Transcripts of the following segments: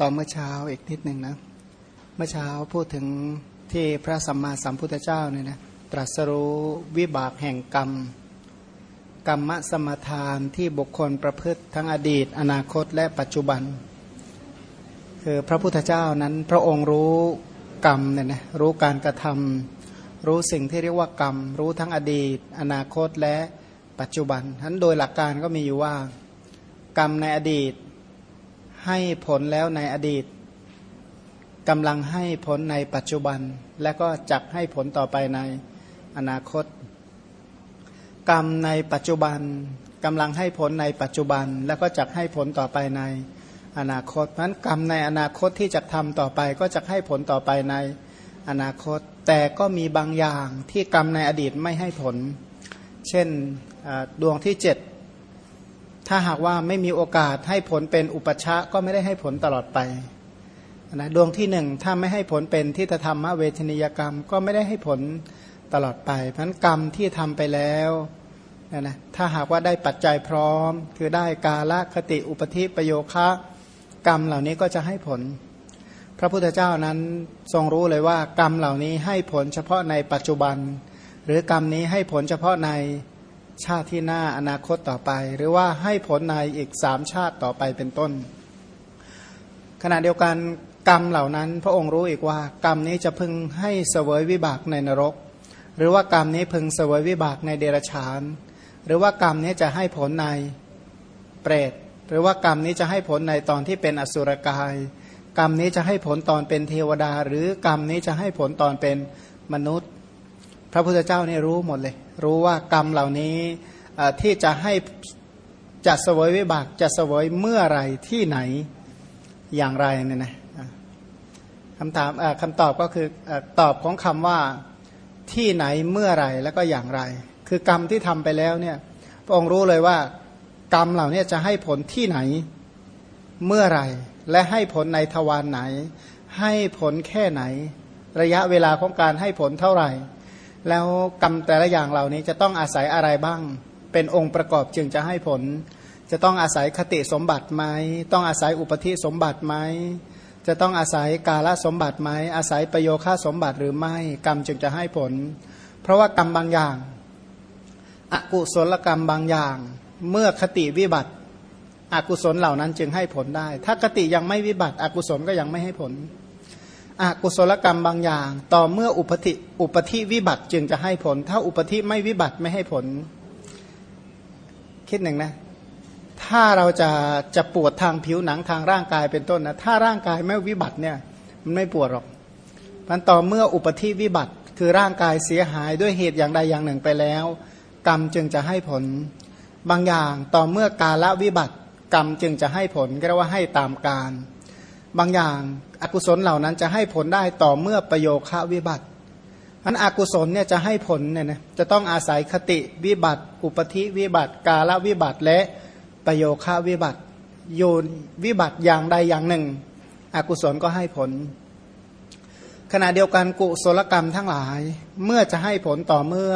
ต่อเมื่อเช้าอีกนิดหนึ่งนะ เมื่อเช้าพูดถึงที่พระสัมมาสัมพุทธเจ้าเนี่ยนะตรัสรู้วิบากแห่งกรรม กรรมสมทานที่บุคคลประพฤติทั้งอดีต อนาคตและปัจจุบัน คือพระพุทธเจ้านั้นพระองค์รู้กรรมเนี่ยนะรู้การกระทำรู้สิ่งที่เรียกว่ากรรม รู้ทั้งอดีต อนาคตและปัจจุบันทั้นโดยหลักการก็มีอยู่ว่า กรรมในอดีต ให้ผลแล้วในอดีตกำลังให้ผลในปัจจุบัน และก็จักให้ผลต่อไปในอนาคต กรรมในปัจจุบันกำลังให้ผลในปัจจุบัน แล้วก็จักให้ผลต่อไปในอนาคตเพราะนั้นกรรมในอนาคตที่จะทำต่อไป ก็จะให้ผลต่อไปในอนาคต แต่ก็มีบางอย่างที่กรรมในอดีตไม่ให้ผล เช่นดวงที่เจ็ด ถ้าหากว่าไม่มีโอกาสให้ผลเป็นอุปชาก็ไม่ได้ให้ผลตลอดไปนะดวงที่หนึ่งถ้าไม่ให้ผลเป็นทิฏฐธรรมเวทนิยกรรม ก็ไม่ได้ให้ผลตลอดไปเพราะนั้นกรรมที่ทำไปแล้วนะนะถ้าหากว่าได้ปัจจัยพร้อม คือได้กาละคติอุปธิประโยคะกรรมเหล่านี้ก็จะให้ผล พระพุทธเจ้านั้นทรงรู้เลยว่ากรรมเหล่านี้ให้ผลเฉพาะในปัจจุบัน หรือกรรมนี้ให้ผลเฉพาะใน ชาติที่หน้าอนาคตต่อไป หรือว่าให้ผลในอีกสามชาติต่อไปเป็นต้น ขณะเดียวกันกรรมเหล่านั้น พระองค์รู้อีกว่ากรรมนี้จะพึงให้เสวยวิบากในนรก หรือว่ากรรมนี้พึงเสวยวิบากในเดรัจฉาน หรือว่ากรรมนี้จะให้ผลในเปรตหรือว่ากรรมนี้จะให้ผลในตอนที่เป็นอสุรกาย กรรมนี้จะให้ผลตอนเป็นเทวดา หรือกรรมนี้จะให้ผลตอนเป็นมนุษย์ ระพุทธเจ้าเนี่ยรู้หมดเลย รู้ว่ากรรมเหล่านี้ที่จะให้จะเสวยวิบากจะเสวยเมื่อไรที่ไหนอย่างไรเนี่ยนะคำถามคำตอบก็คือตอบของคำว่าที่ไหนเมื่อไรแล้วก็อย่างไร คือกรรมที่ทำไปแล้วเนี่ยพระองค์รู้เลยว่า กรรมเหล่านี้จะให้ผลที่ไหนเมื่อไรและให้ผลในทวารไหน ให้ผลแค่ไหน ระยะเวลาของการให้ผลเท่าไหร่ แล้วกรรมแต่ละอย่างเหล่านี้จะต้องอาศัยอะไรบ้าง เป็นองค์ประกอบจึงจะให้ผล จะต้องอาศัยคติสมบัติไหม ต้องอาศัยอุปธิสมบัติไหม จะต้องอาศัยกาลสมบัติไหม อาศัยประโยค่าสมบัติหรือไม่ กรรมจึงจะให้ผล เพราะว่ากรรมบางอย่าง อกุศลกรรมบางอย่าง เมื่อคติวิบัติ อกุศลเหล่านั้นจึงให้ผลได้ ถ้าคติยังไม่วิบัติ อกุศลก็ยังไม่ให้ผล อกุศลกรรมบางอย่าง ต่อเมื่ออุปธิอุปธิวิบัติจึงจะให้ผล ถ้าอุปธิไม่วิบัติไม่ให้ผล คิดหนึ่งนะ ถ้าเราจะจะปวดทางผิวหนังทางร่างกายเป็นต้นนะถ้าร่างกายไม่วิบัติเนี่ย มันไม่ปวดหรอกมันต่อเมื่ออุปธิวิบัติ คือร่างกายเสียหายด้วยเหตุอย่างใดอย่างหนึ่งไปแล้ว กรรมจึงจะให้ผล บางอย่างต่อเมื่อกาละวิบัติ กรรมจึงจะให้ผลก็เรียกว่าให้ตามการ บางอย่างอากุศลเหล่านั้นจะให้ผลได้ต่อเมื่อประโยคะวิบัติอันอกุศลเนี่ยจะให้ผลเนี่ยนะจะต้องอาศัยคติวิบัติ อุปธิวิบัติ กาลวิบัติและประโยคะวิบัติ โยนวิบัติอย่างใดอย่างหนึ่ง อกุศลก็ให้ผล ขณะเดียวกันกุศลกรรมทั้งหลาย เมื่อจะให้ผลต่อเมื่อ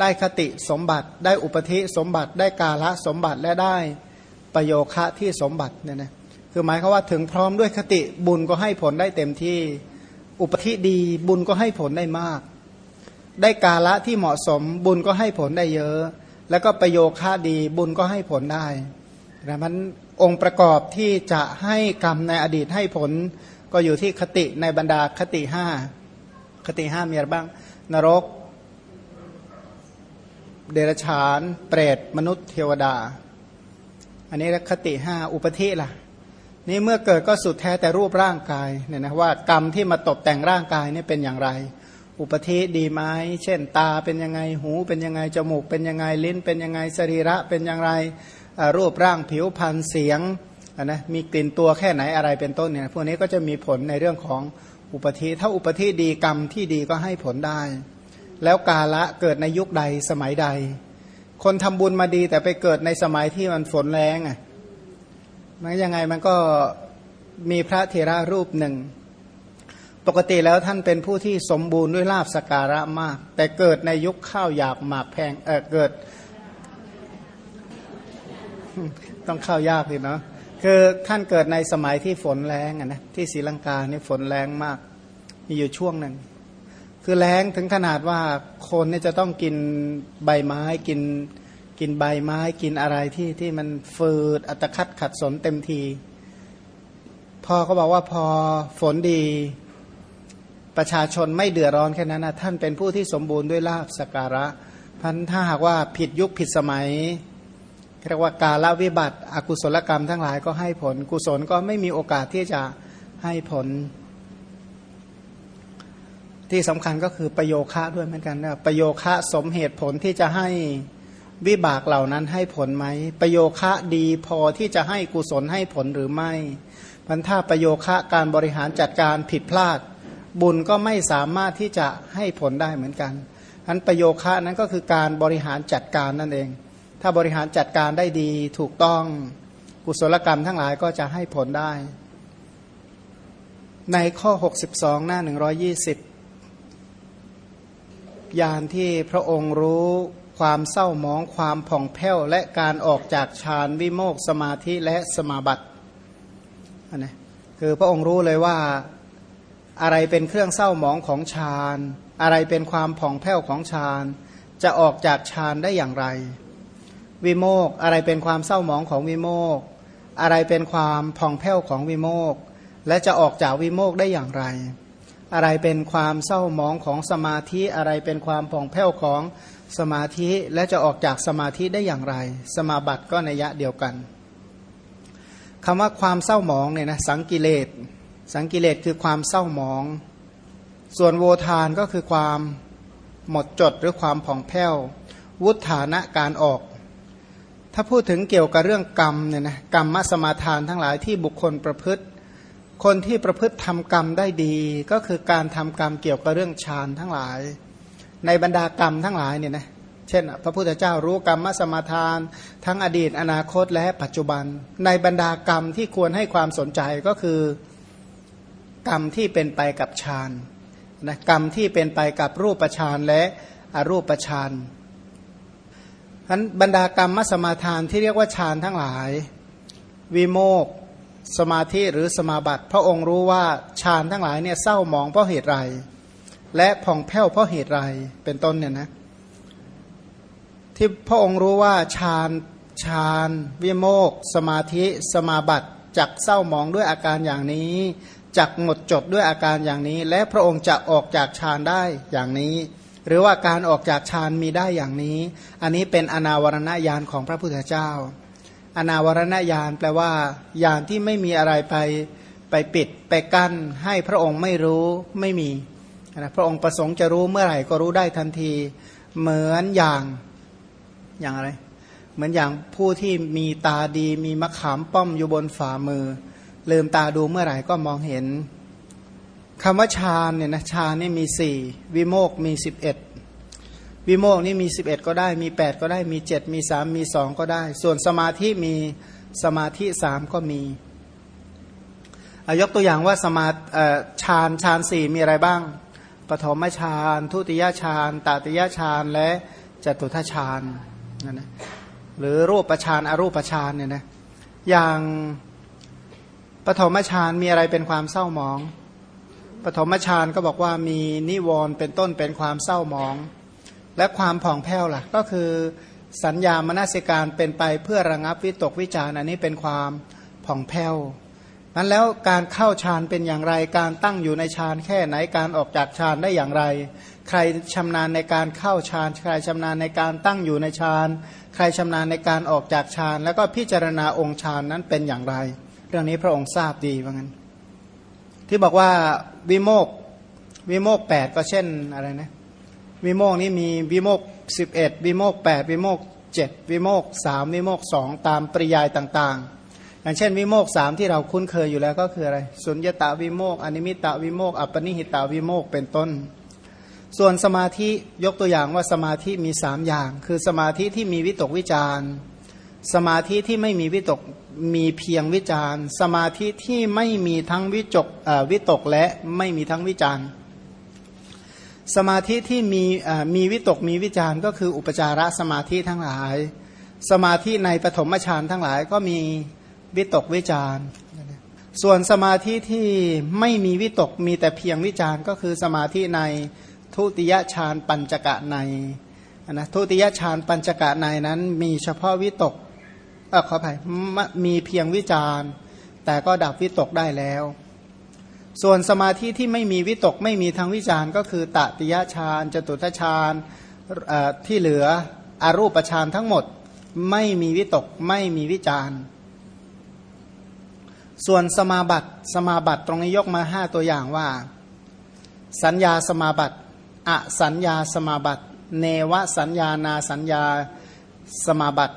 ได้คติสมบัติ ได้อุปธิสมบัติ ได้กาละสมบัติและได้ประโยคะที่สมบัติเนี่ยนะ คือหมายเขาว่าถึงพร้อมด้วยคติบุญก็ให้ผลได้เต็มที่ อุปธิดีบุญก็ให้ผลได้มาก ได้กาละที่เหมาะสมบุญก็ให้ผลได้เยอะ แล้วก็ประโยค่าดีบุญก็ให้ผลได้แต่มันองค์ประกอบที่จะให้กรรมในอดีตให้ผล ก็อยู่ที่คติในบรรดาคติห้าคติห้ามีอะไรบ้าง นรก เดรัจฉาน เปรต มนุษย์เทวดา อันนี้คติห้าอุปธิล่ะ นี่เมื่อเกิดก็สุดแท้แต่รูปร่างกายเนี่ยนะว่ากรรมที่มาตกแต่งร่างกายนี่เป็นอย่างไร อุปธิดีไหมเช่นตาเป็นยังไงหูเป็นยังไงจมูกเป็นยังไงลิ้นเป็นยังไงสรีระเป็นอย่างไรรูปร่างผิวพรรณเสียงนะมีกลิ่นตัวแค่ไหนอะไรเป็นต้นเนี่ยพวกนี้ก็จะมีผลในเรื่องของอุปธิถ้าอุปธิดีกรรมที่ดีก็ให้ผลได้ แล้วกาละเกิดในยุคใดสมัยใด คนทำบุญมาดีแต่ไปเกิดในสมัยที่มันฝนแรงอะ มันยังไงมันก็มีพระเทระรูปหนึ่ง ปกติแล้วท่านเป็นผู้ที่สมบูรณ์ด้วยลาบสการะมาก แต่เกิดในยุคข้าวหยากหมากแพงเออเกิด ต้องข้าวยากสิเนาะคือท่านเกิดในสมัยที่ฝนแรงอะนะที่ศรีลังกาเนี่ยฝนแรงมาก มีอยู่ช่วงหนึ่งคือแรงถึงขนาดว่าคนเนี่ยจะต้องกินใบไม้กิน กินใบไม้กินอะไรที่ที่มันฟืดอัตคัดขัดสนเต็มทีพอเขาบอกว่าพอฝนดี ประชาชนไม่เดือดร้อนแค่นั้นนะท่านเป็นผู้ที่สมบูรณ์ด้วยลาบสการะพันถ้าหากว่าผิดยุคผิดสมัยเรียกว่ากาลวิบัติ อกุศลกรรมทั้งหลายก็ให้ผล กุศลก็ไม่มีโอกาสที่จะให้ผล ที่สำคัญก็คือประโยคะด้วยเหมือนกันนะประโยคะสมเหตุผลที่จะให้ วิบากเหล่านั้นให้ผลไหม ประโยคะดีพอที่จะให้กุศลให้ผลหรือไม่พันถ้าประโยคะการบริหารจัดการผิดพลาด บุญก็ไม่สามารถที่จะให้ผลได้เหมือนกันอันประโยคะนั้นก็คือการบริหารจัดการนั่นเอง ถ้าบริหารจัดการได้ดีถูกต้องกุศลกรรมทั้งหลายก็จะให้ผลได้ ในข้อ 62 หน้า 120 ยานที่พระองค์รู้ ความเศร้ามองความผ่องแผ้วและการออกจากฌานวิโมกสมาธิและสมาบัติอันนี้คือพระองค์รู้เลยว่าอะไรเป็นเครื่องเศร้ามองของฌาน อะไรเป็นความผ่องแผ้วของฌาน จะออกจากฌานได้อย่างไร วิโมกอะไรเป็นความเศร้าหมองของวิโมกอะไรเป็นความผ่องแผ้วของวิโมกและจะออกจากวิโมกได้อย่างไร อะไรเป็นความเศร้าหมองของสมาธิอะไรเป็นความผ่องแผ้วของสมาธิและจะออกจากสมาธิได้อย่างไร สมาบัติก็ในยะเดียวกันคำว่าความเศร้าหมองเนี่ยนะสังกิเลสสังกิเลสคือความเศร้าหมอง ส่วนโวทานก็คือความหมดจดหรือความผ่องแผ้ว วุฒานะการออก ถ้าพูดถึงเกี่ยวกับเรื่องกรรมเนี่ยนะกรรมมสมาทานทั้งหลายที่บุคคลประพฤติ คนที่ประพฤติทำกรรมได้ดี ก็คือการทำกรรมเกี่ยวกับเรื่องฌานทั้งหลาย ในบรรดากรรมทั้งหลายเนี่ยนะเช่น พระพุทธเจ้ารู้กรรมมสมาทาน ทั้งอดีตอนาคตและปัจจุบัน ในบรรดากรรมที่ควรให้ความสนใจก็คือกรรมที่เป็นไปกับฌานนะกรรมที่เป็นไปกับรูปฌานและอรูปฌานนันบรรดากรรมมสมาทานที่เรียกว่าฌานทั้งหลาย วิโมก สมาธิหรือสมาบัติ พระองค์รู้ว่าฌานทั้งหลายเนี่ยเศร้าหมองเพราะเหตุไร และผ่องแผ้วเพราะเหตุไรเป็นต้นเนี่ยนะที่พระองค์รู้ว่าฌานฌานวิโมกสมาธิสมาบัติจักเศร้าหมองด้วยอาการอย่างนี้จักหมดจดด้วยอาการอย่างนี้ และพระองค์จะออกจากฌานได้อย่างนี้ หรือว่าการออกจากฌานมีได้อย่างนี้ อันนี้เป็นอนาวรณญาณของพระพุทธเจ้า อนาวรณญาณแปลว่าญาณที่ไม่มีอะไรไปไปปิดไปกั้นให้พระองค์ไม่รู้ไม่มีนะพระองค์ประสงค์จะรู้เมื่อไหร่ก็รู้ได้ทันที เหมือนอย่างอย่างอะไร เหมือนอย่างผู้ที่มีตาดีมีมะขามป้อมอยู่บนฝ่ามือ ลืมตาดูเมื่อไหร่ก็มองเห็นคำว่าฌานเนี่ยนะฌานนี่มีสี่วิโมกมีสิบเอ็ด วิโมกนี่มีสิบเอ็ดก็ได้ มีแปดก็ได้ มีเจ็ดมีสามมีสองก็ได้ ส่วนสมาธิมีสมาธิสามก็มียกตัวอย่างว่าสมาฌานฌานสี่มีอะไรบ้าง ปฐมฌานทุติยฌานตติยฌานและจตุทัชฌานนะนะหรือรูปฌานอรูปฌานเนี่ยนะอย่างปฐมฌานมีอะไรเป็นความเศร้าหมอง ปฐมฌานก็บอกว่ามีนิวรณ์เป็นต้นเป็นความเศร้าหมอง และความผ่องแผ้วล่ะ ก็คือสัญญามนสิการเป็นไปเพื่อระงับวิตกวิจารอันนี้เป็นความผ่องแผ้วนั้นแล้วการเข้าฌานเป็นอย่างไร การตั้งอยู่ในฌานแค่ไหนการออกจากฌานได้อย่างไร ใครชำนาญในการเข้าฌานใครชำนาญในการตั้งอยู่ในฌานใครชำนาญในการออกจากฌานแล้วก็พิจารณาองค์ฌานนั้นเป็นอย่างไร เรื่องนี้พระองค์ทราบดีว่างั้น ที่บอกว่าวิโมกวิโมกแปดก็เช่นอะไรนะ วิโมกข์นี้มีวิโมกข์สิบเอ็ดวิโมกข์แปดวิโมกข์เจ็ดวิโมกข์สามวิโมกข์สองตามปริยายต่างๆ อย่างเช่น วิโมกข์สามที่เราคุ้นเคยอยู่แล้วก็คืออะไร สุญญตวิโมกข์อนิมิตตวิโมกข์อัปปณิหิตวิโมกข์เป็นต้น ส่วนสมาธิยกตัวอย่างว่าสมาธิมีสามอย่าง คือสมาธิที่มีวิตกวิจารสมาธิที่ไม่มีวิตกมีเพียงวิจารสมาธิที่ไม่มีทั้งวิตกวิตกและไม่มีทั้งวิจาร สมาธิที่มีมีวิตกมีวิจารก็คืออุปจารสมาธิทั้งหลาย สมาธิในปฐมฌานทั้งหลายก็มีวิตกวิจารส่วนสมาธิที่ไม่มีวิตกมีแต่เพียงวิจารก็คือสมาธิในทุติยฌานปัญจกะในนะทุติยฌานปัญจกะในนั้นมีเฉพาะวิตกเออขออภัยมีเพียงวิจารแต่ก็ดับวิตกได้แล้ว ส่วนสมาธิที่ไม่มีวิตกไม่มีทางวิจารก็คือตติยฌานจตุทฌานที่เหลืออรูปฌานทั้งหมดไม่มีวิตกไม่มีวิจารส่วนสมาบัติสมาบัติตรงนี้ยกมาห้าตัวอย่างว่า สัญญาสมาบัติอสัญญาสมาบัติ เนวสัญญานาสัญญาสมาบัติ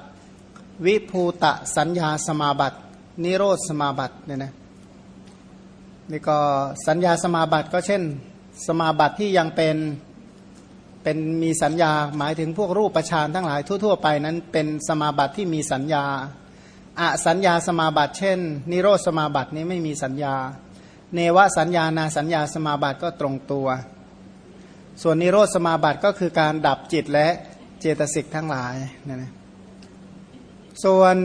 วิภูตะสัญญาสมาบัติ นิโรธสมาบัติเนี่ยนะ นี่ก็สัญญาสมาบัติก็เช่น สมาบัติที่ยังเป็นเป็นมีสัญญาหมายถึงพวกรูปประชานทั้งหลายทั่ว ๆ ไปนั้นเป็นสมาบัติที่มีสัญญาอะสัญญาสมาบัติ เช่น นิโรธสมาบัตินี้ไม่มีสัญญา เนวสัญญานาสัญญาสมาบัติก็ตรงตัว ส่วนนิโรธสมาบัติก็คือการดับจิตและเจตสิกทั้งหลายนะนะส่วน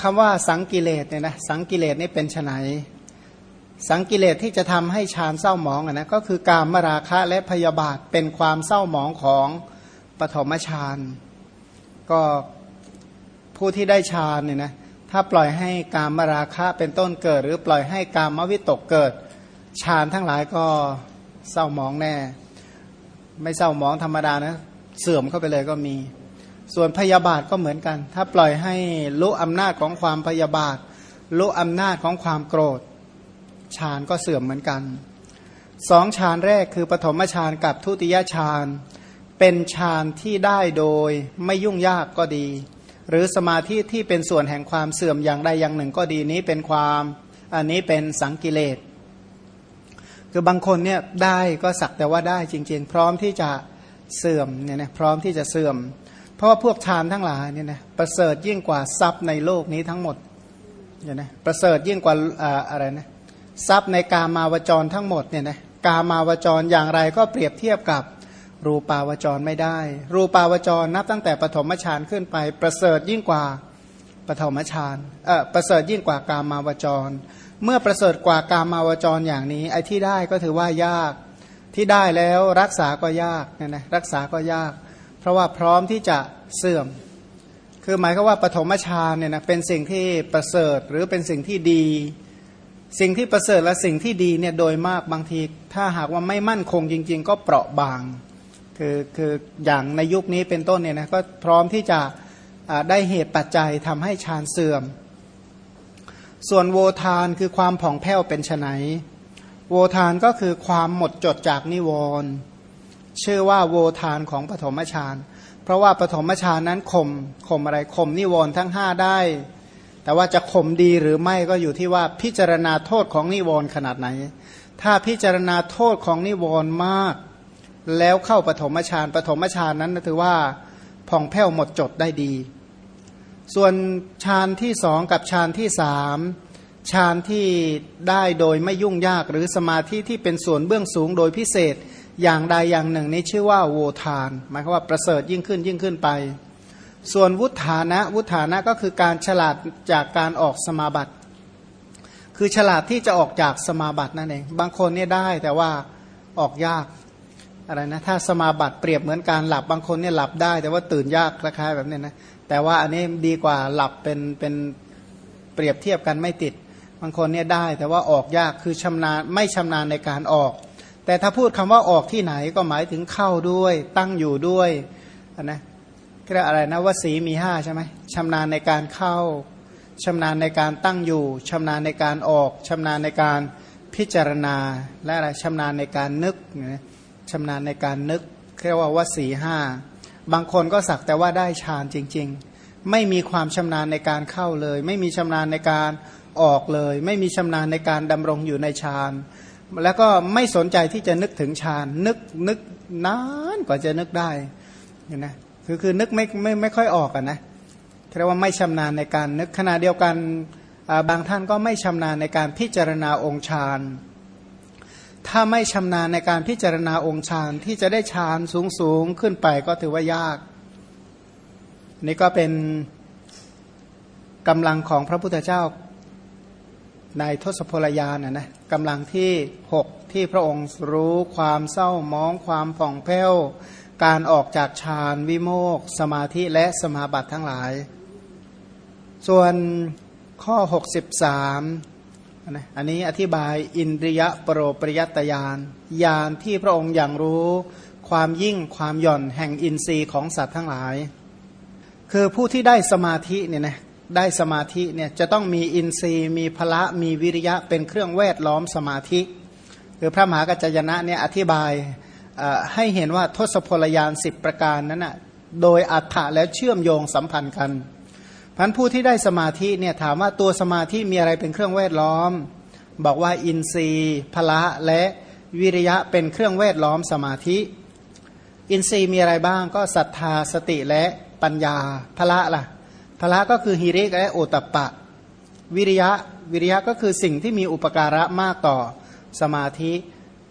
คำว่าสังกิเลสเนี่ยนะสังกิเลสนี่เป็นไน สังกิเลสที่จะทำให้ฌานเศร้าหมองนะก็คือการมราคะและพยาบาทเป็นความเศร้าหมองของปฐมฌานก็ผู้ที่ได้ฌานเนี่ยนะถ้าปล่อยให้การมราคะเป็นต้นเกิด หรือปล่อยให้การมวิตกเกิดฌานทั้งหลายก็เศร้าหมองแน่ ไม่เศร้าหมองธรรมดานะเสื่อมเข้าไปเลยก็มี ส่วนพยาบาทก็เหมือนกัน ถ้าปล่อยให้รู้อำนาจของความพยาบาทรู้อำนาจของความโกรธ ฌานก็เสื่อมเหมือนกันสองฌานแรกคือปฐมฌานกับทุติยฌานเป็นฌานที่ได้โดยไม่ยุ่งยากก็ดี หรือสมาธิที่เป็นส่วนแห่งความเสื่อมอย่างใดอย่างหนึ่งก็ดีนี้เป็นความอันนี้เป็นสังกิเลสคือบางคนเนี่ยได้ก็สักแต่ว่าได้จริง ๆ พร้อมที่จะเสื่อมเนี่ยนะพร้อมที่จะเสื่อม เพราะว่าพวกฌานทั้งหลายเนี่ยนะประเสริฐยิ่งกว่าทรัพย์ในโลกนี้ทั้งหมดเนี่ยนะประเสริฐยิ่งกว่าอะไรนะ ทรัพย์ในกามาวจรทั้งหมดเนี่ยนะกามาวจรอย่างไรก็เปรียบเทียบกับรูปาวจรไม่ได้ รูปาวจรนับตั้งแต่ปฐมฌานขึ้นไป ประเสริฐยิ่งกว่าปฐมฌานเออประเสริฐยิ่งกว่ากามาวจร เมื่อประเสริฐกว่ากามาวจรอย่างนี้ไอ้ที่ได้ก็ถือว่ายากที่ได้แล้วรักษาก็ยากเนะนะรักษาก็ยาก เพราะว่าพร้อมที่จะเสื่อม คือหมายก็ว่าปฐมฌานเนี่ยนะเป็นสิ่งที่ประเสริฐหรือเป็นสิ่งที่ดี สิ่งที่ประเสริฐและสิ่งที่ดีเนี่ยโดยมากบางที ถ้าหากว่าไม่มั่นคงจริง ๆ ก็เปราะบาง คือคืออย่างในยุคนี้เป็นต้นเนี่ยนะก็พร้อมที่จะได้เหตุปัจจัยทำให้ฌานเสื่อม ส่วนโวทานคือความผ่องแผ้วเป็นไนโวทานก็คือความหมดจดจากนิวรณ์ชื่อว่าโวทานของปฐมฌานเพราะว่าปฐมฌานนั้นข่มข่มอะไรข่มนิวรณ์ทั้งห้าได้ แต่ว่าจะข่มดีหรือไม่ก็อยู่ที่ว่าพิจารณาโทษของนิวรณ์ขนาดไหน ถ้าพิจารณาโทษของนิวรณ์มาก แล้วเข้าปฐมฌานปฐมฌานนั้นถือว่าผ่องแผ้วหมดจดได้ดี ส่วนฌานที่สองกับฌานที่สามฌานที่ได้โดยไม่ยุ่งยากหรือสมาธิที่เป็นส่วนเบื้องสูงโดยพิเศษอย่างใดอย่างหนึ่งนี้ชื่อว่าโวทาน หมายความว่าประเสริฐยิ่งขึ้นยิ่งขึ้นไป ส่วนวุฒานะวุฒานะก็คือการฉลาดจากการออกสมาบัติ คือฉลาดที่จะออกจากสมาบัตินั่นเอง บางคนเนี่ยได้แต่ว่าออกยากอะไรนะถ้าสมาบัติเปรียบเหมือนการหลับบางคนเนี่ยหลับได้ แต่ว่าตื่นยากคล้ายๆแบบนี้นะแต่ว่าอันนี้ดีกว่าหลับเป็นเป็นเปรียบเทียบกันไม่ติด บางคนเนี่ยได้ แต่ว่าออกยากคือชำนาญไม่ชำนาญในการออก แต่ถ้าพูดคำว่าออกที่ไหนก็หมายถึงเข้าด้วย ตั้งอยู่ด้วยนะ เรียกอะไรนะว่าสีมีห้าใช่ไหมชำนาญในการเข้าชำนาญในการตั้งอยู่ชำนาญในการออกชำนาญในการพิจารณา และอะไรชำนาญในการนึกนะชำนาญในการนึกเรียกว่าวสีห้าบางคนก็สักแต่ว่าได้ฌานจริง ๆ ไม่มีความชำนาญในการเข้าเลย ไม่มีชำนาญในการออกเลย ไม่มีชำนาญในการดำรงอยู่ในฌานแล้วก็ไม่สนใจที่จะนึกถึงฌานนึกนึกนานกว่าจะนึกได้เห็นไหม คือคือนึกไม่ไม่ไม่ค่อยออกอะนะเรียกว่าไม่ชำนาญในการนึกขณะเดียวกันบางท่านก็ไม่ชำนาญในการพิจารณาองค์ฌานถ้าไม่ชำนาญในการพิจารณาองค์ฌานที่จะได้ฌานสูงสูงขึ้นไปก็ถือว่ายาก นี่ก็เป็นกำลังของพระพุทธเจ้าในทศพลยานนะนะกำลังที่หกที่พระองค์รู้ความเศร้ามองความผ่องแผ้ว การออกจากฌานวิโมกสมาธิและสมาบัติทั้งหลาย ส่วนข้อ 63นะอันนี้อธิบายอินทรียปรปริยตยานยานที่พระองค์อย่างรู้ความยิ่งความหย่อนแห่งอินทรีย์ของสัตว์ทั้งหลาย คือผู้ที่ได้สมาธิเนี่ยนะได้สมาธิเนี่ยจะต้องมีอินทรีย์มีพละมีวิริยะเป็นเครื่องแวดล้อมสมาธิคือพระมหากัจจยนะเนี่ยอธิบาย ให้เห็นว่าทศพลยานสิบประการนั้นนะโดยอัฏฐะแล้วเชื่อมโยงสัมพันธ์กันพันผู้ที่ได้สมาธิเนี่ยถามว่าตัวสมาธิมีอะไรเป็นเครื่องแวดล้อม บอกว่าอินทรีย์พละและวิริยะเป็นเครื่องแวดล้อมสมาธิ อินทรีย์มีอะไรบ้างก็ศรัทธาสติและปัญญาพละล่ะพละก็คือฮิริและโอตปะ วิริยะวิริยะก็คือสิ่งที่มีอุปการะมากต่อสมาธิ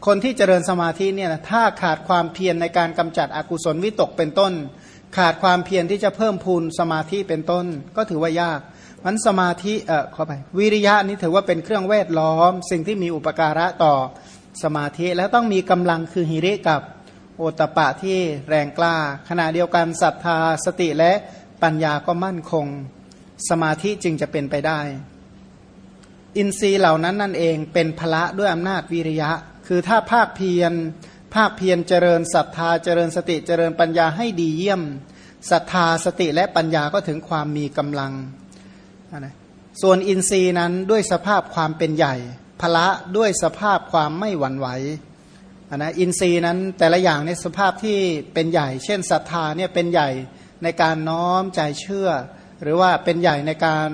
คนที่เจริญสมาธิเนี่ยนะถ้าขาดความเพียรในการกำจัดอกุศลวิตกเป็นต้น ขาดความเพียรที่จะเพิ่มพูนสมาธิเป็นต้น ก็ถือว่ายากมันสมาธิเออขอไปวิริยะนี้ถือว่าเป็นเครื่องแวดล้อม สิ่งที่มีอุปการะต่อสมาธิแล้วต้องมีกำลังคือฮิริกับโอตปะที่แรงกล้า ขณะเดียวกันศรัทธาสติและปัญญาก็มั่นคง สมาธิจึงจะเป็นไปได้ อินทรีย์เหล่านั้นนั่นเองเป็นพละด้วยอำนาจวิริยะ คือถ้าภาคเพียรภาคเพียรเจริญศรัทธาเจริญสติเจริญปัญญาให้ดีเยี่ยมศรัทธาสติและปัญญาก็ถึงความมีกำลังนะส่วนอินทรีย์นั้นด้วยสภาพความเป็นใหญ่พละด้วยสภาพความไม่หวั่นไหวนะอินทรีย์นั้นแต่ละอย่างในสภาพที่เป็นใหญ่ เช่นศรัทธาเนี่ยเป็นใหญ่ในการน้อมใจเชื่อ หรือว่าเป็นใหญ่ในการ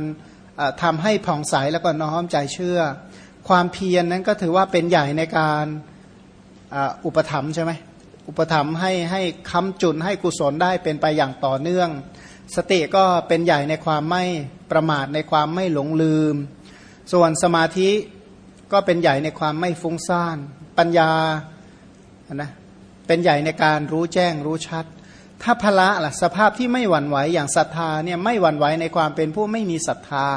ทำให้ผ่องใสแล้วก็น้อมใจเชื่อ ความเพียรนนั้นก็ถือว่าเป็นใหญ่ในการอุปถัมภ์ใช่ไหมอุปถัมภ์ให้ให้คำจุนให้กุศลได้เป็นไปอย่างต่อเนื่อง สติก็เป็นใหญ่ในความไม่ประมาทในความไม่หลงลืม ส่วนสมาธิก็เป็นใหญ่ในความไม่ฟุ้งซ่าน ปัญญานะเป็นใหญ่ในการรู้แจ้งรู้ชัด ถ้าพละล่ะสภาพที่ไม่หวั่นไหวอย่างศรัทธาเนี่ยไม่หวั่นไหวในความเป็นผู้ไม่มีศรัทธา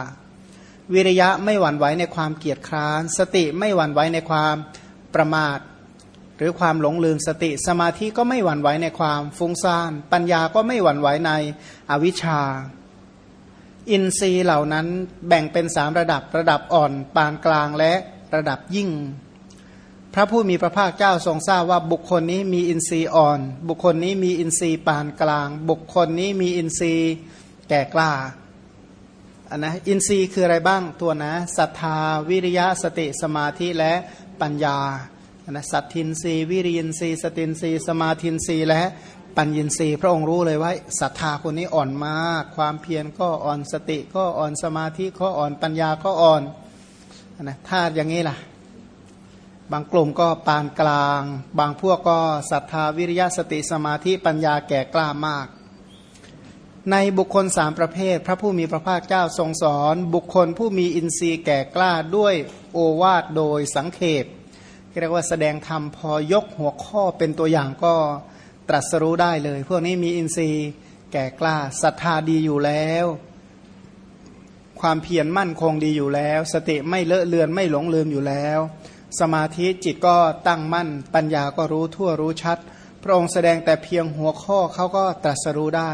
วิริยะไม่หวั่นไหวในความเกียจคร้าน สติไม่หวั่นไหวในความประมาท หรือความหลงลืมสติสมาธิก็ไม่หวั่นไหวในความฟุ้งซ่าน ปัญญาก็ไม่หวั่นไหวในอวิชชา อินทรีย์เหล่านั้นแบ่งเป็นสามระดับระดับอ่อน ปานกลางและระดับยิ่ง พระผู้มีพระภาคเจ้าทรงทราบว่าบุคคลนี้มีอินทรีย์อ่อน บุคคลนี้มีอินทรีย์ปานกลาง บุคคลนี้มีอินทรีย์แก่กล้า อันนะอินทรีย์คืออะไรบ้างตัวนะศรัทธาวิริยะสติสมาธิและปัญญาอันนะสัทธินทรีย์วิริยินทรีย์สตินทรีย์สมาธินทรีย์และปัญญินรีพระองค์รู้เลยว่าศรัทธาคนนี้อ่อนมาก ความเพียรก็อ่อนสติก็อ่อนสมาธิก็อ่อนปัญญาก็อ่อนอนนะถ้าอย่างนี้ล่ะ บางกลุ่มก็ปานกลาง บางพวกก็ศรัทธาวิริยะสติสมาธิปัญญาแก่กล้ามาก ในบุคคลสามประเภท พระผู้มีพระภาคเจ้าทรงสอน บุคคลผู้มีอินทรีย์แก่กล้าด้วยโอวาทโดยสังเขปเรียกว่าแสดงธรรมพอยกหัวข้อเป็นตัวอย่างก็ตรัสรู้ได้เลย พวกนี้มีอินทรีย์แก่กล้าศรัทธาดีอยู่แล้ว ความเพียรมั่นคงดีอยู่แล้ว สติไม่เลอะเลือนไม่หลงลืมอยู่แล้ว สมาธิจิตก็ตั้งมั่น ปัญญาก็รู้ทั่วรู้ชัด พระองค์แสดงแต่เพียงหัวข้อเขาก็ตรัสรู้ได้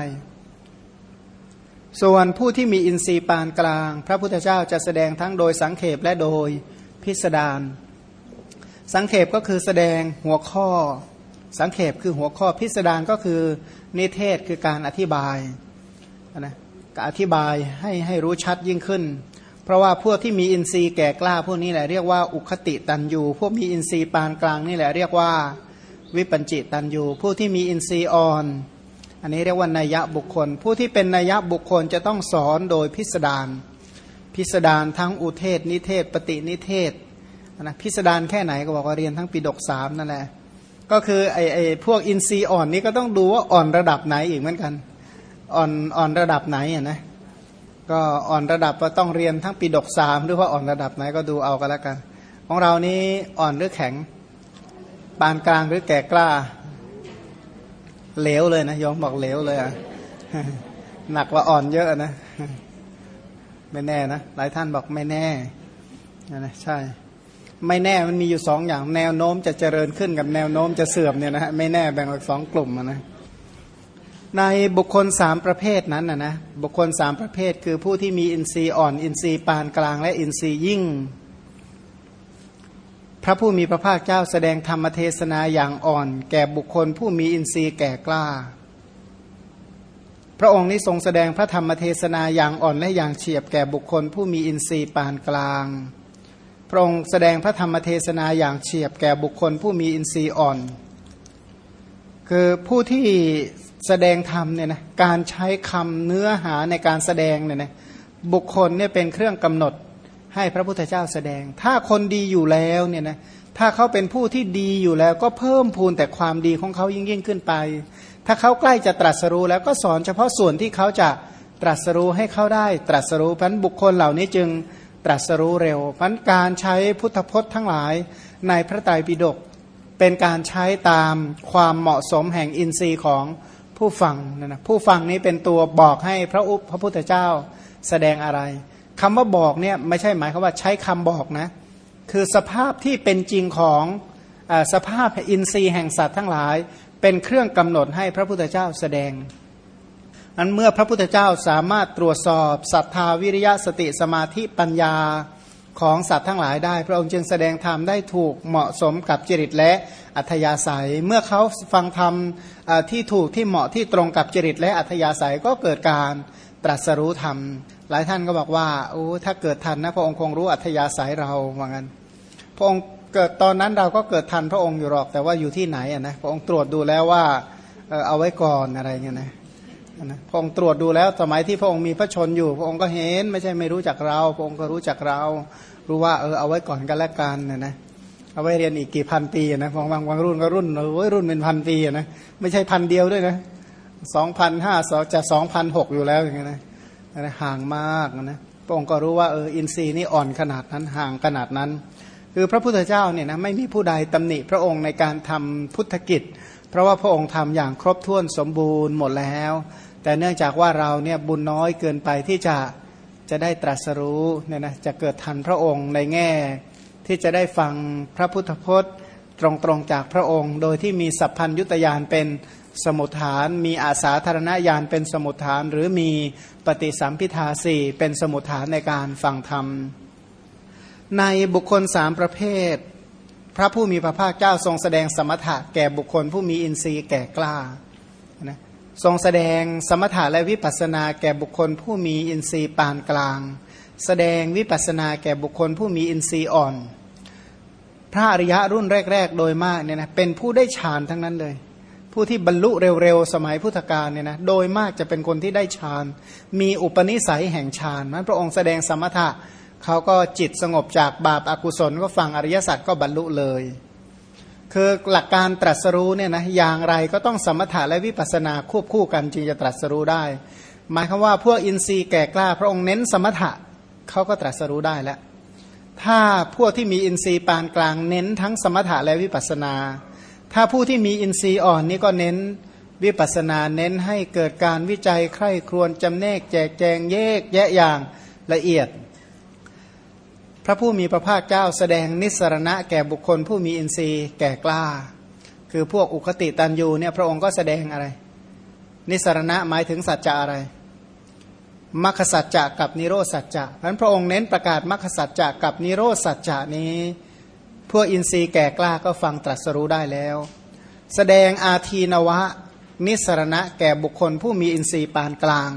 ส่วนผู้ที่มีอินทรีย์ปานกลาง พระพุทธเจ้าจะแสดงทั้งโดยสังเขปและโดยพิสดารสังเขปก็คือแสดงหัวข้อ สังเขปคือหัวข้อพิสดารก็คือนิเทศคือการอธิบายนะอธิบายให้ให้รู้ชัดยิ่งขึ้น เพราะว่าพวกที่มีอินทรีย์แก่กล้าพวกนี้แหละเรียกว่าอุคติตันยูพวกมีอินทรีย์ปานกลางนี่แหละเรียกว่าวิปัญจิตันยูผู้ที่มีอินทรีย์อ่อน อันนี้เรียกว่านัยะบุคคล ผู้ที่เป็นนัยะบุคคลจะต้องสอนโดยพิสดารพิสดารทั้งอุเทศนิเทศ ปฏินิเทศนะพิสดารแค่ไหนก็บอกว่าเรียนทั้งปีดกสามนั่นแหละก็คือไอไอพวกอินทรีย์อ่อนนี้ก็ต้องดูว่าอ่อนระดับไหนอีกเหมือนกัน อ่อนอ่อนระดับไหนอะนะก็อ่อนระดับก็ต้องเรียนทั้งปีดกสามหรือว่าอ่อนระดับไหนก็ดูเอากันแล้วกัน ของเรานี้อ่อนหรือแข็ง ปานกลางหรือแก่กล้า เหลวเลยนะยอมบอกเหลวเลยอะหนักว่าอ่อนเยอะนะไม่แน่นะหลายท่านบอกไม่แน่นะใช่ ไม่แน่มันมีอยู่สองอย่าง แนวโน้มจะเจริญขึ้นกับแนวโน้มจะเสื่อมเนี่ยนะฮะไม่แน่แบ่งออกสองกลุ่มนะในบุคคลสามประเภทนั้นนะนะบุคคลสามประเภท คือผู้ที่มีอินทรีย์อ่อน อินทรีย์ปานกลาง และอินทรีย์ยิ่ง พระผู้มีพระภาคเจ้าแสดงธรรมเทศนาอย่างอ่อน แก่บุคคลผู้มีอินทรีย์แก่กล้า พระองค์นี้ทรงแสดงพระธรรมเทศนาอย่างอ่อนและอย่างเฉียบแก่บุคคลผู้มีอินทรีย์ปานกลาง พระองค์แสดงพระธรรมเทศนาอย่างเฉียบแก่บุคคลผู้มีอินทรีย์อ่อน คือผู้ที่แสดงธรรมเนี่ยนะการใช้คำเนื้อหาในการแสดงเนี่ยนะบุคคลเนี่ยเป็นเครื่องกำหนด ให้พระพุทธเจ้าแสดง ถ้าคนดีอยู่แล้วเนี่ยนะถ้าเขาเป็นผู้ที่ดีอยู่แล้วก็เพิ่มพูนแต่ความดีของเขายิ่งยิ่งขึ้นไป ถ้าเขาใกล้จะตรัสรู้แล้วก็สอนเฉพาะส่วนที่เขาจะตรัสรู้ให้เขาได้ ตรัสรู้พันบุคคลเหล่านี้จึงตรัสรู้เร็วพันการใช้พุทธพจน์ทั้งหลายในพระไตรปิฎกเป็นการใช้ตามความเหมาะสมแห่งอินทรีย์ของผู้ฟังนะนะผู้ฟังนี้เป็นตัวบอกให้พระอุปพระพุทธเจ้าแสดงอะไร คำว่าบอกเนี่ยไม่ใช่หมายความว่าใช้คำบอกนะ คือสภาพที่เป็นจริงของอสภาพอินทรีย์แห่งสัตว์ทั้งหลาย เป็นเครื่องกำหนดให้พระพุทธเจ้าแสดงอันเมื่อพระพุทธเจ้าสามารถตรวจสอบศรัทธาวิริยะสติสมาธิปัญญาของสัตว์ทั้งหลายได้ พระองค์จึงแสดงธรรมได้ถูกเหมาะสมกับจริตและอัธยาศัย เมื่อเขาฟังธรรมที่ถูกที่เหมาะที่ตรงกับจริตและอัธยาศัยก็เกิดการ ตรัสรู้ธรรม หลายท่านก็บอกว่าโอ้ถ้าเกิดทันนะพระองค์คงรู้อัธยาศัยเราว่างั้น พระองค์เกิดตอนนั้นเราก็เกิดทันพระองค์อยู่หรอกแต่ว่าอยู่ที่ไหนอะนะพระองค์ตรวจดูแล้วว่าเอาไว้ก่อนอะไรเงี้ยนะพระองค์ตรวจดูแล้วสมัยที่พระองค์มีพระชนอยู่ พระองค์ก็เห็นไม่ใช่ไม่รู้จักเรา พระองค์ก็รู้จักเรา รู้ว่าเออเอาไว้ก่อนกันแล้วกันนะนะเอาไว้เรียนอีกกี่พันปีนะบางบางบางรุ่นก็รุ่นเอ้ยรุ่นเป็นพันปีนะไม่ใช่พันเดียวด้วยนะ สองพันห้าจะสองพันหกอยู่แล้วอย่างเงี้ยนะห่างมากนะพระองค์ก็รู้ว่าเอออินทรีย์นี่อ่อนขนาดนั้นห่างขนาดนั้น คือพระพุทธเจ้าเนี่ยนะไม่มีผู้ใดตำหนิพระองค์ในการทำพุทธกิจ เพราะว่าพระองค์ทำอย่างครบถ้วนสมบูรณ์หมดแล้ว แต่เนื่องจากว่าเราเนี่ยบุญน้อยเกินไปที่จะจะได้ตรัสรู้เนี่ยนะจะเกิดทันพระองค์ในแง่ ที่จะได้ฟังพระพุทธพจน์ตรงๆจากพระองค์ โดยที่มีสัพพัญยุตยานเป็น สมุทฐาน มีอาสาธารณญาณเป็นสมุทฐาน หรือมีปฏิสัมพิทาสี่เป็นสมุทฐานในการฟังธรรม ในบุคคลสามประเภท พระผู้มีพระภาคเจ้าทรงแสดงสมถะแก่บุคคลผู้มีอินทรีย์แก่กล้านะทรงแสดงสมถะและวิปัสสนาแก่บุคคลผู้มีอินทรีย์ปานกลาง แสดงวิปัสนาแก่บุคคลผู้มีอินทรีย์อ่อน พระอริยะรุ่นแรก ๆ โดยมากเนี่ยนะเป็นผู้ได้ฌานทั้งนั้นเลย ผู้ที่บรรลุเร็วๆสมัยพุทธกาลเนี่ยนะโดยมากจะเป็นคนที่ได้ฌาน มีอุปนิสัยแห่งฌานนั้นพระองค์แสดงสมถะเขาก็จิตสงบจากบาปอากุศลก็ฟังอริยสัจก็บรรลุเลย คือหลักการตรัสรู้เนี่ยนะอย่างไรก็ต้องสมถะและวิปัสสนาควบคู่กันจึงจะตรัสรู้ได้ หมายคือว่าพวกอินทรีย์แก่กล้า พระองค์เน้นสมถะเขาก็ตรัสรู้ได้แล้วถ้าพวกที่มีอินทรีย์ปานกลางเน้นทั้งสมถะและวิปัสสนา ถ้าผู้ที่มีอินทรีย์อ่อนนี่ก็เน้นวิปัสนาเน้นให้เกิดการวิจัยใคร่ครวญจำแนกแจกแจงแยกแยะอย่างละเอียด พระผู้มีพระภาคเจ้าแสดงนิสรณะแก่บุคคลผู้มีอินทรีย์แก่กล้า คือพวกอุคติตันยูเนี่ยพระองค์ก็แสดงอะไร นิสรณะหมายถึงสัจจะอะไรมรรคสัจจะกับนิโรสัจจะเพราะพระองค์เน้นประกาศมรรคสัจจะกับนิโรสัจจะนี้ วกอินทรีย์แก่กล้าก็ฟังตรัสรู้ได้แล้ว แสดงอาทีนวะ นิสรณะแก่บุคคลผู้มีอินทรีย์ปานกลาง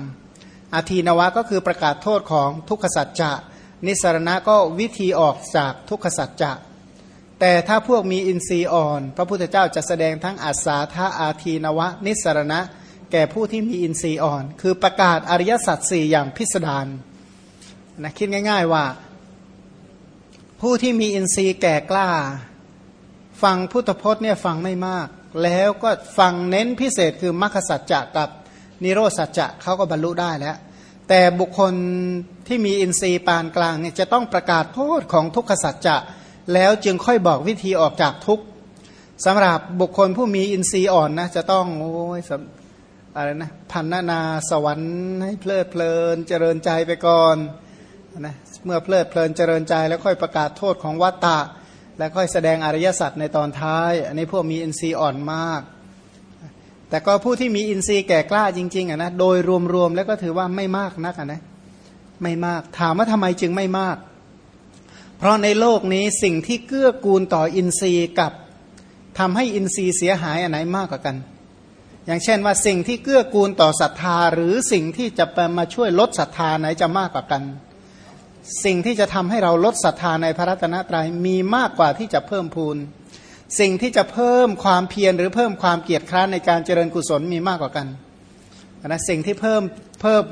อาทีนวะก็คือประกาศโทษของทุกขสัจจะ นิสรณะก็วิธีออกจากทุกขสัจจะ แต่ถ้าพวกมีอินทรีย์อ่อน พระพุทธเจ้าจะแสดงทั้งอาสาธาอาทีนวะ นิสรณะ แก่ผู้ที่มีอินทรีย์อ่อน คือประกาศอริยสัจสี่อย่างพิสดารนะคิดง่าย ๆว่า ผู้ที่มีอินทรีย์แก่กล้า ฟังพุทธพจน์เนี่ยฟังไม่มาก แล้วก็ฟังเน้นพิเศษคือมรรคสัจจะกับนิโรสัจจะเขาก็บรรลุได้แล้ว แต่บุคคลที่มีอินทรีย์ปานกลางเนี่ยจะต้องประกาศโทษของทุกขสัจจะ แล้วจึงค่อยบอกวิธีออกจากทุกข์สำหรับบุคคลผู้มีอินทรีย์อ่อนนะจะต้องโอ้ยอะไรนะพันนานาสวรรค์ให้เพลิดเพลินเจริญใจไปก่อนนะ เมื่อเพลิดเพลินเจริญใจแล้วค่อยประกาศโทษของวัตตะ แล้วค่อยแสดงอริยสัจในตอนท้าย อันนี้พวกมีอินทรีย์อ่อนมาก แต่ก็ผู้ที่มีอินทรีย์แก่กล้าจริงๆอะนะโดยรวมๆแล้วก็ถือว่าไม่มากนักอะนะไม่มากถามว่าทำไมจึงไม่มาก เพราะในโลกนี้สิ่งที่เกื้อกูลต่ออินทรีย์กับทำให้อินทรีย์เสียหายอันไหนมากกว่ากัน อย่างเช่นว่าสิ่งที่เกื้อกูลต่อศรัทธา หรือสิ่งที่จะมาช่วยลดศรัทธาไหนจะมากกว่ากัน สิ่งที่จะทำให้เราลดศรัทธาในพระรัตนตรัยมีมากกว่าที่จะเพิ่มพูน สิ่งที่จะเพิ่มความเพียรหรือเพิ่มความเกียรติคร้านในการเจริญกุศลมีมากกว่ากันนะสิ่งที่เพิ่มเพิ่ม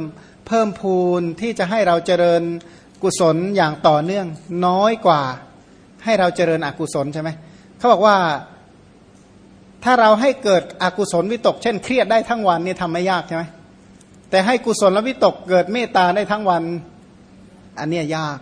เพิ่มพูนที่จะให้เราเจริญกุศลอย่างต่อเนื่องน้อยกว่าให้เราเจริญอกุศลใช่ไหมเขาบอกว่าถ้าเราให้เกิดอกุศลวิตก เช่น เครียดได้ทั้งวันนี่ทำไม่ยากใช่ไหมแต่ให้กุศลวิตกเกิดเมตตาได้ทั้งวัน อันนี้ยาก